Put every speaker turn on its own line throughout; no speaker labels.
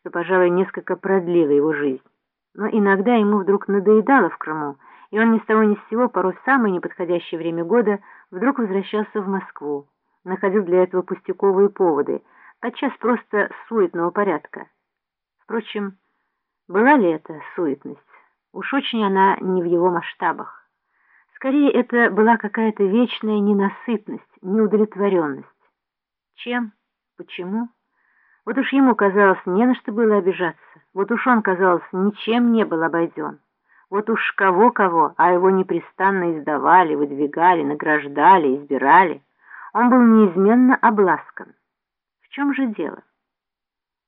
что, пожалуй, несколько продлило его жизнь. Но иногда ему вдруг надоедало в Крыму, и он ни с того ни с сего, порой в самое неподходящее время года, вдруг возвращался в Москву, находил для этого пустяковые поводы, подчас просто суетного порядка. Впрочем, была ли это суетность? Уж очень она не в его масштабах. Скорее, это была какая-то вечная ненасытность, неудовлетворенность. Чем? Почему? Вот уж ему казалось, не на что было обижаться. Вот уж он, казалось, ничем не был обойден. Вот уж кого-кого, а его непрестанно издавали, выдвигали, награждали, избирали. Он был неизменно обласкан. В чем же дело?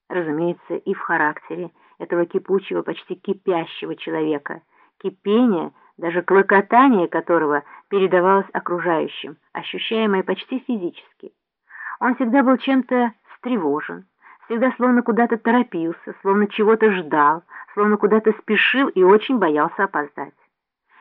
Разумеется, и в характере этого кипучего, почти кипящего человека. Кипение, даже клокотание которого передавалось окружающим, ощущаемое почти физически. Он всегда был чем-то встревожен, всегда словно куда-то торопился, словно чего-то ждал, словно куда-то спешил и очень боялся опоздать.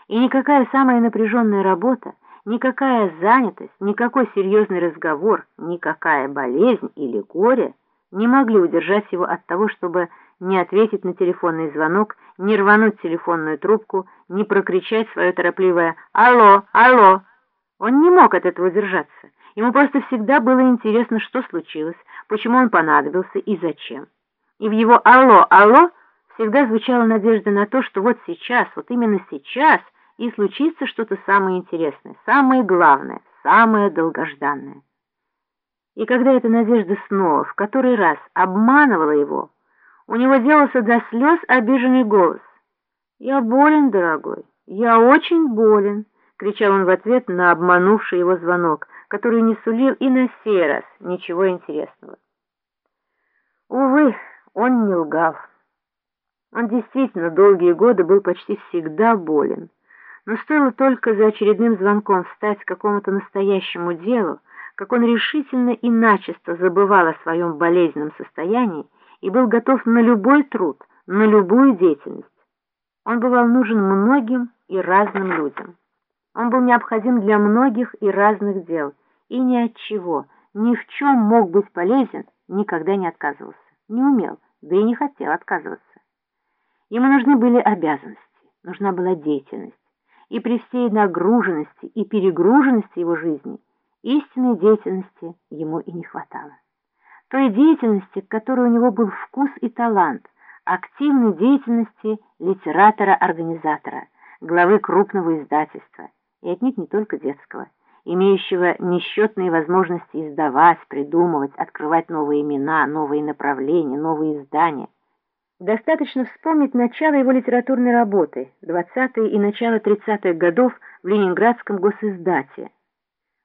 И никакая самая напряженная работа, никакая занятость, никакой серьезный разговор, никакая болезнь или горе не могли удержать его от того, чтобы не ответить на телефонный звонок, не рвануть телефонную трубку, не прокричать свое торопливое «Алло! Алло!». Он не мог от этого удержаться. Ему просто всегда было интересно, что случилось, почему он понадобился и зачем. И в его «Алло! Алло!» всегда звучала надежда на то, что вот сейчас, вот именно сейчас и случится что-то самое интересное, самое главное, самое долгожданное. И когда эта надежда снова, в который раз, обманывала его, у него делался до слез обиженный голос. «Я болен, дорогой, я очень болен», — кричал он в ответ на обманувший его звонок, который не сулил и на сей раз ничего интересного. Увы, он не лгал. Он действительно долгие годы был почти всегда болен. Но стоило только за очередным звонком встать к какому-то настоящему делу, как он решительно и начисто забывал о своем болезненном состоянии и был готов на любой труд, на любую деятельность. Он бывал нужен многим и разным людям. Он был необходим для многих и разных дел, и ни от чего, ни в чем мог быть полезен, никогда не отказывался, не умел, да и не хотел отказываться. Ему нужны были обязанности, нужна была деятельность, и при всей нагруженности и перегруженности его жизни истинной деятельности ему и не хватало. Той деятельности, к которой у него был вкус и талант, активной деятельности литератора-организатора, главы крупного издательства, и отнюдь не только детского, имеющего несчетные возможности издавать, придумывать, открывать новые имена, новые направления, новые издания. Достаточно вспомнить начало его литературной работы, 20-е и начало 30-х годов в Ленинградском госиздате.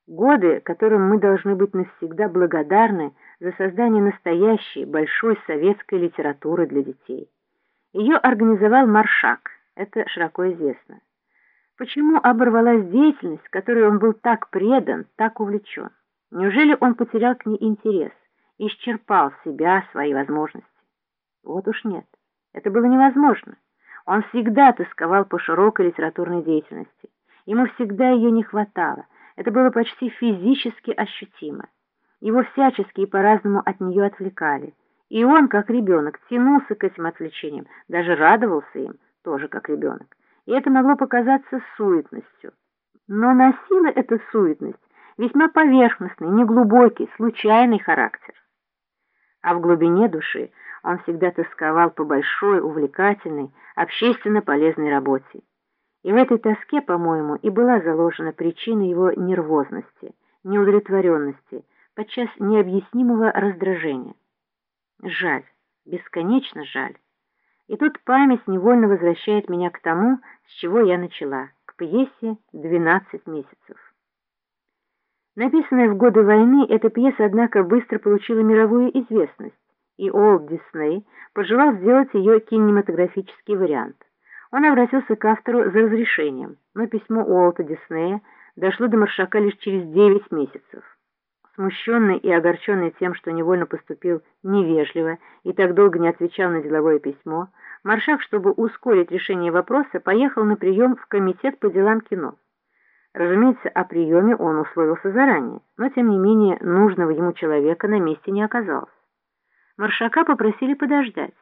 Годы, которым мы должны быть навсегда благодарны за создание настоящей большой советской литературы для детей. Ее организовал Маршак, это широко известно. Почему оборвалась деятельность, которой он был так предан, так увлечен? Неужели он потерял к ней интерес, исчерпал себя, свои возможности? Вот уж нет, это было невозможно. Он всегда тосковал по широкой литературной деятельности. Ему всегда ее не хватало. Это было почти физически ощутимо. Его всячески и по-разному от нее отвлекали. И он, как ребенок, тянулся к этим отвлечениям, даже радовался им, тоже как ребенок. И это могло показаться суетностью. Но носила эта суетность весьма поверхностный, неглубокий, случайный характер. А в глубине души он всегда тосковал по большой, увлекательной, общественно полезной работе. И в этой тоске, по-моему, и была заложена причина его нервозности, неудовлетворенности, подчас необъяснимого раздражения. Жаль, бесконечно жаль. И тут память невольно возвращает меня к тому, с чего я начала, к пьесе «12 месяцев». Написанная в годы войны, эта пьеса, однако, быстро получила мировую известность и Уолт Дисней пожелал сделать ее кинематографический вариант. Он обратился к автору за разрешением, но письмо Уолта Диснея дошло до Маршака лишь через 9 месяцев. Смущенный и огорченный тем, что невольно поступил невежливо и так долго не отвечал на деловое письмо, Маршак, чтобы ускорить решение вопроса, поехал на прием в Комитет по делам кино. Разумеется, о приеме он условился заранее, но, тем не менее, нужного ему человека на месте не оказалось. Маршака попросили подождать.